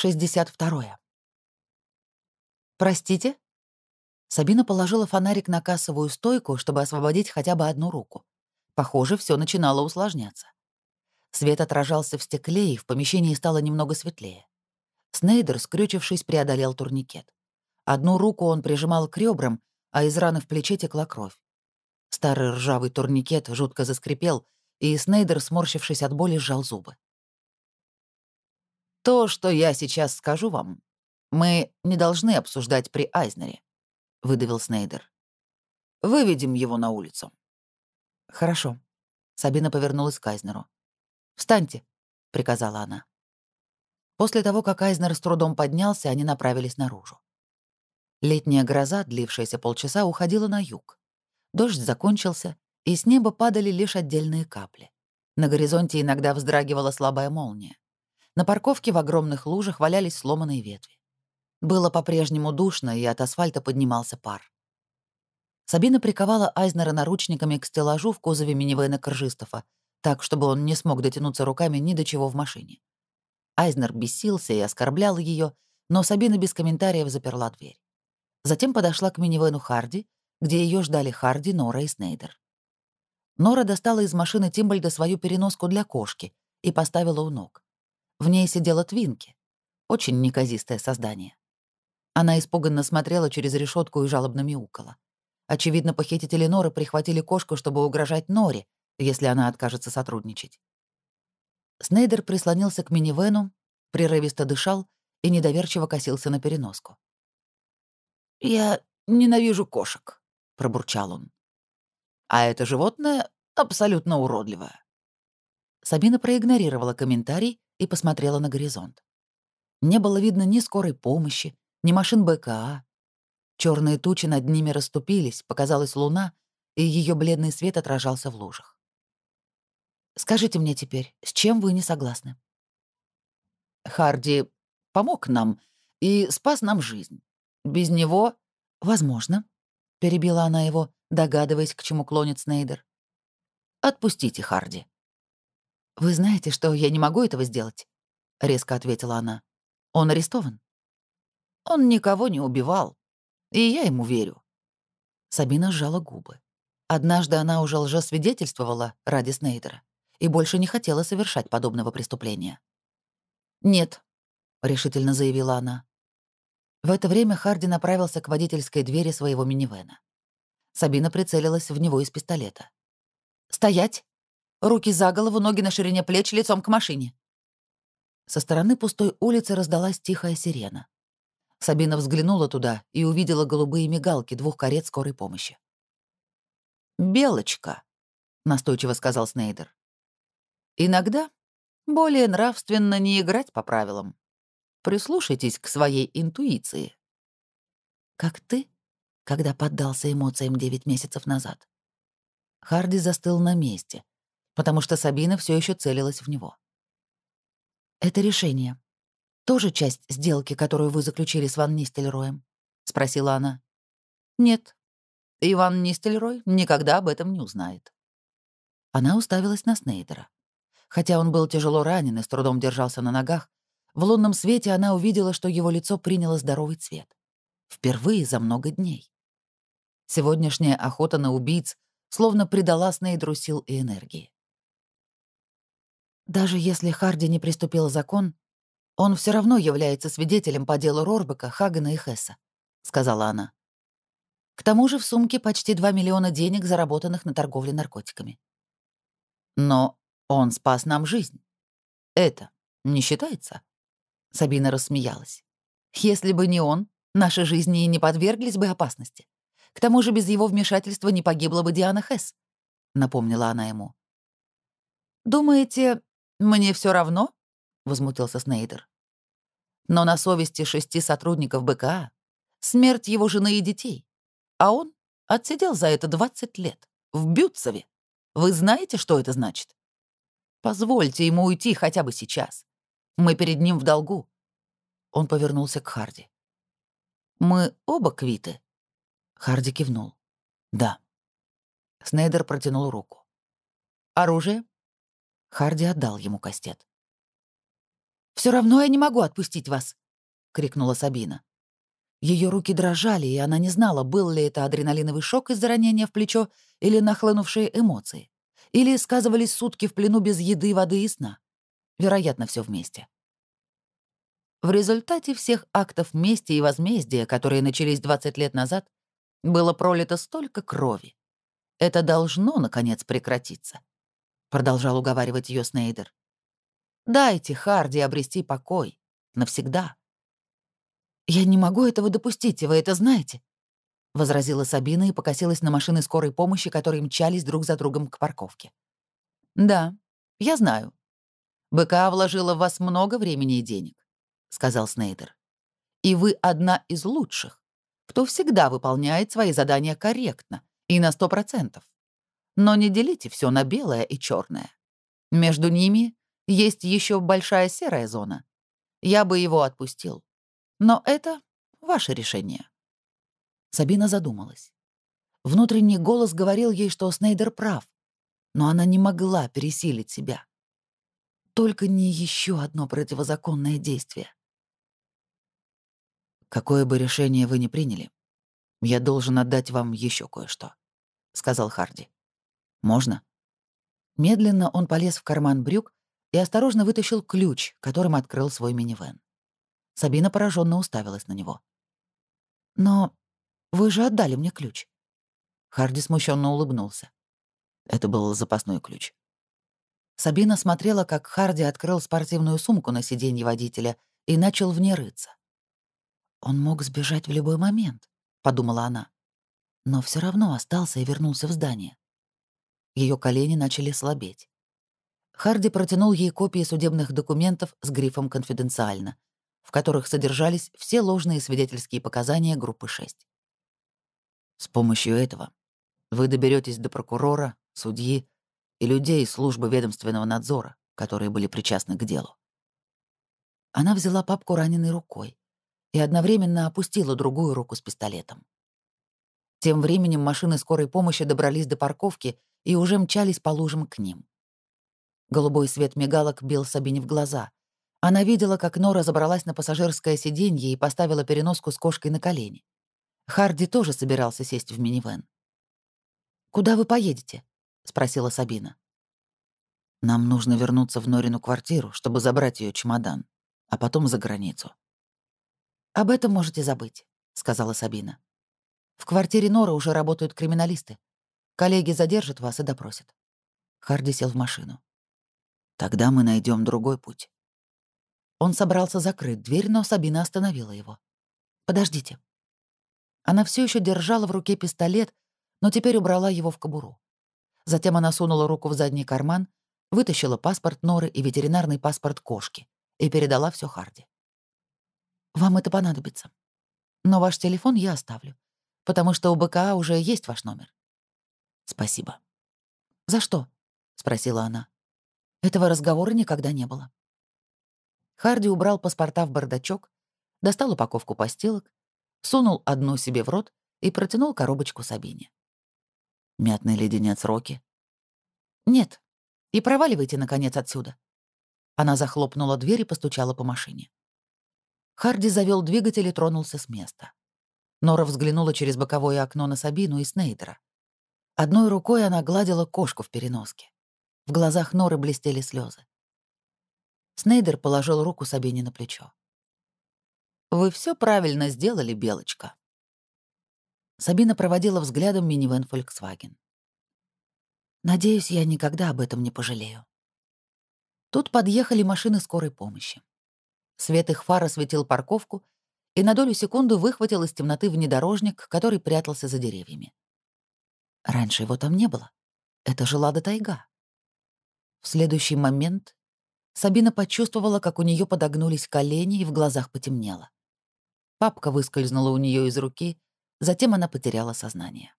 62. «Простите?» Сабина положила фонарик на кассовую стойку, чтобы освободить хотя бы одну руку. Похоже, все начинало усложняться. Свет отражался в стекле, и в помещении стало немного светлее. Снейдер, скрючившись, преодолел турникет. Одну руку он прижимал к ребрам, а из раны в плече текла кровь. Старый ржавый турникет жутко заскрипел, и Снейдер, сморщившись от боли, сжал зубы. «То, что я сейчас скажу вам, мы не должны обсуждать при Айзнере», — выдавил Снейдер. «Выведем его на улицу». «Хорошо». Сабина повернулась к Айзнеру. «Встаньте», — приказала она. После того, как Айзнер с трудом поднялся, они направились наружу. Летняя гроза, длившаяся полчаса, уходила на юг. Дождь закончился, и с неба падали лишь отдельные капли. На горизонте иногда вздрагивала слабая молния. На парковке в огромных лужах валялись сломанные ветви. Было по-прежнему душно, и от асфальта поднимался пар. Сабина приковала Айзнера наручниками к стеллажу в кузове минивэна Коржистова, так, чтобы он не смог дотянуться руками ни до чего в машине. Айзнер бесился и оскорблял ее, но Сабина без комментариев заперла дверь. Затем подошла к минивену Харди, где ее ждали Харди, Нора и Снейдер. Нора достала из машины Тимбальда свою переноску для кошки и поставила у ног. В ней сидела Твинки, очень неказистое создание. Она испуганно смотрела через решетку и жалобно мяукала. Очевидно, похитители Норы прихватили кошку, чтобы угрожать Норе, если она откажется сотрудничать. Снейдер прислонился к минивену, прерывисто дышал и недоверчиво косился на переноску. «Я ненавижу кошек», — пробурчал он. «А это животное абсолютно уродливое». Сабина проигнорировала комментарий и посмотрела на горизонт. Не было видно ни скорой помощи, ни машин БКА. Черные тучи над ними расступились, показалась луна, и ее бледный свет отражался в лужах. «Скажите мне теперь, с чем вы не согласны?» «Харди помог нам и спас нам жизнь. Без него, возможно, перебила она его, догадываясь, к чему клонит Снейдер. Отпустите Харди. Вы знаете, что я не могу этого сделать, резко ответила она. Он арестован. Он никого не убивал, и я ему верю. Сабина сжала губы. Однажды она уже лжесвидетельствовала ради Снейдера и больше не хотела совершать подобного преступления. «Нет», — решительно заявила она. В это время Харди направился к водительской двери своего минивэна. Сабина прицелилась в него из пистолета. «Стоять! Руки за голову, ноги на ширине плеч, лицом к машине!» Со стороны пустой улицы раздалась тихая сирена. Сабина взглянула туда и увидела голубые мигалки двух карет скорой помощи. «Белочка», — настойчиво сказал Снейдер. «Иногда более нравственно не играть по правилам. Прислушайтесь к своей интуиции. Как ты, когда поддался эмоциям девять месяцев назад. Харди застыл на месте, потому что Сабина все еще целилась в него. «Это решение. Тоже часть сделки, которую вы заключили с Ван Нистельроем?» — спросила она. «Нет. Иван Нистельрой никогда об этом не узнает». Она уставилась на Снейдера. Хотя он был тяжело ранен и с трудом держался на ногах, в лунном свете она увидела, что его лицо приняло здоровый цвет. Впервые за много дней. Сегодняшняя охота на убийц словно придала Снейдру сил и энергии. Даже если Харди не приступил закон, он все равно является свидетелем по делу Рорбека, Хагена и Хесса, сказала она. К тому же в сумке почти 2 миллиона денег, заработанных на торговле наркотиками. Но он спас нам жизнь. Это не считается? Сабина рассмеялась. «Если бы не он, наши жизни и не подверглись бы опасности. К тому же без его вмешательства не погибла бы Диана Хесс», — напомнила она ему. «Думаете, мне все равно?» — возмутился Снейдер. «Но на совести шести сотрудников БКА смерть его жены и детей, а он отсидел за это 20 лет в Бютцеве. Вы знаете, что это значит? Позвольте ему уйти хотя бы сейчас. Мы перед ним в долгу». Он повернулся к Харди. «Мы оба квиты?» Харди кивнул. «Да». Снейдер протянул руку. «Оружие?» Харди отдал ему кастет. Все равно я не могу отпустить вас!» — крикнула Сабина. Ее руки дрожали, и она не знала, был ли это адреналиновый шок из-за ранения в плечо или нахлынувшие эмоции, или сказывались сутки в плену без еды, воды и сна. Вероятно, все вместе. В результате всех актов мести и возмездия, которые начались 20 лет назад, было пролито столько крови. Это должно, наконец, прекратиться, — продолжал уговаривать ее Снейдер. Дайте Харди обрести покой. Навсегда. «Я не могу этого допустить, и вы это знаете», — возразила Сабина и покосилась на машины скорой помощи, которые мчались друг за другом к парковке. «Да, я знаю. БКА вложила в вас много времени и денег», — сказал Снейдер. «И вы одна из лучших кто всегда выполняет свои задания корректно и на сто процентов. Но не делите все на белое и черное. Между ними есть еще большая серая зона. Я бы его отпустил. Но это ваше решение. Сабина задумалась. Внутренний голос говорил ей, что Снейдер прав, но она не могла пересилить себя. Только не еще одно противозаконное действие. «Какое бы решение вы ни приняли, я должен отдать вам еще кое-что», — сказал Харди. «Можно?» Медленно он полез в карман брюк и осторожно вытащил ключ, которым открыл свой минивэн. Сабина пораженно уставилась на него. «Но вы же отдали мне ключ». Харди смущенно улыбнулся. Это был запасной ключ. Сабина смотрела, как Харди открыл спортивную сумку на сиденье водителя и начал в ней рыться. «Он мог сбежать в любой момент», — подумала она. Но все равно остался и вернулся в здание. Ее колени начали слабеть. Харди протянул ей копии судебных документов с грифом «Конфиденциально», в которых содержались все ложные свидетельские показания группы 6. С помощью этого вы доберетесь до прокурора, судьи и людей из службы ведомственного надзора, которые были причастны к делу. Она взяла папку раненой рукой и одновременно опустила другую руку с пистолетом. Тем временем машины скорой помощи добрались до парковки и уже мчались по лужам к ним. Голубой свет мигалок бил Сабине в глаза. Она видела, как Нора забралась на пассажирское сиденье и поставила переноску с кошкой на колени. Харди тоже собирался сесть в минивэн. «Куда вы поедете?» — спросила Сабина. «Нам нужно вернуться в Норину квартиру, чтобы забрать ее чемодан, а потом за границу», «Об этом можете забыть», — сказала Сабина. «В квартире Норы уже работают криминалисты. Коллеги задержат вас и допросят». Харди сел в машину. «Тогда мы найдем другой путь». Он собрался закрыть дверь, но Сабина остановила его. «Подождите». Она все еще держала в руке пистолет, но теперь убрала его в кобуру. Затем она сунула руку в задний карман, вытащила паспорт Норы и ветеринарный паспорт кошки и передала все Харди. Вам это понадобится. Но ваш телефон я оставлю, потому что у БКА уже есть ваш номер. Спасибо. За что? спросила она. Этого разговора никогда не было. Харди убрал паспорта в бардачок, достал упаковку постилок, сунул одну себе в рот и протянул коробочку Сабине. «Мятный леденец Роки?» «Нет. И проваливайте, наконец, отсюда». Она захлопнула дверь и постучала по машине. Харди завел двигатель и тронулся с места. Нора взглянула через боковое окно на Сабину и Снейдера. Одной рукой она гладила кошку в переноске. В глазах Норы блестели слезы. Снейдер положил руку Сабине на плечо. «Вы все правильно сделали, Белочка». Сабина проводила взглядом минивэн Volkswagen. «Надеюсь, я никогда об этом не пожалею». Тут подъехали машины скорой помощи. Свет их фар осветил парковку и на долю секунды выхватил из темноты внедорожник, который прятался за деревьями. Раньше его там не было. Это же Лада Тайга. В следующий момент Сабина почувствовала, как у нее подогнулись колени и в глазах потемнело. Папка выскользнула у нее из руки, затем она потеряла сознание.